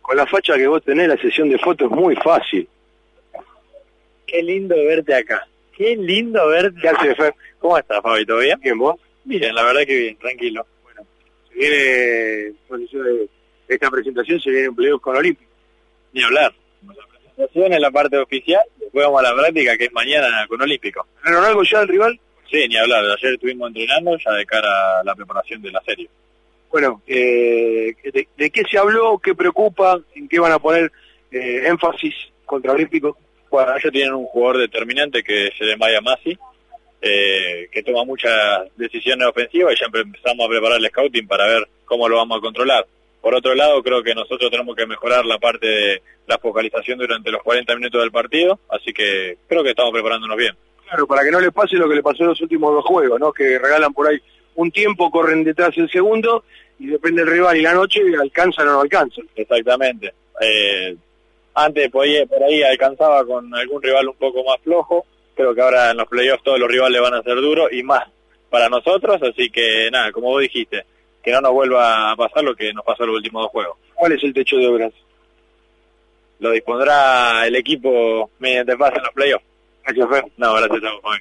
Con la facha que vos tenés, la sesión de fotos es muy fácil. Qué lindo verte acá. Qué lindo verte. ¿Qué hace, Fer? ¿Cómo estás, Fabi? ¿Todo bien? Bien, vos. Bien, la verdad que bien, tranquilo. Se viene, bueno, yo de esta presentación se viene un playoff con Olímpico. Ni hablar. La presentación es la parte oficial, después vamos a la práctica que es mañana con Olímpico. ¿Ganaron algo ya el rival? Sí, ni hablar. Ayer estuvimos entrenando ya de cara a la preparación de la serie. Bueno, eh, de, de qué se habló? ¿Qué preocupa? ¿En qué van a poner eh, énfasis contra Olímpico? Bueno, ellos tienen un jugador determinante que es el Maya Masi, eh, que toma muchas decisiones ofensivas y ya empezamos a preparar el scouting para ver cómo lo vamos a controlar. Por otro lado, creo que nosotros tenemos que mejorar la parte de la focalización durante los 40 minutos del partido, así que creo que estamos preparándonos bien. Claro, para que no les pase lo que le pasó en los últimos dos juegos, ¿no? Que regalan por ahí un tiempo, corren detrás el segundo y depende del rival y la noche alcanzan o no alcanzan. Exactamente. Eh, antes por ahí alcanzaba con algún rival un poco más flojo, creo que ahora en los playoffs todos los rivales van a ser duros y más para nosotros, así que nada, como vos dijiste, que no nos vuelva a pasar lo que nos pasó en los últimos dos juegos. ¿Cuál es el techo de obras? Lo dispondrá el equipo mediante pase en los playoffs. Gracias, Fer. No, gracias a vos.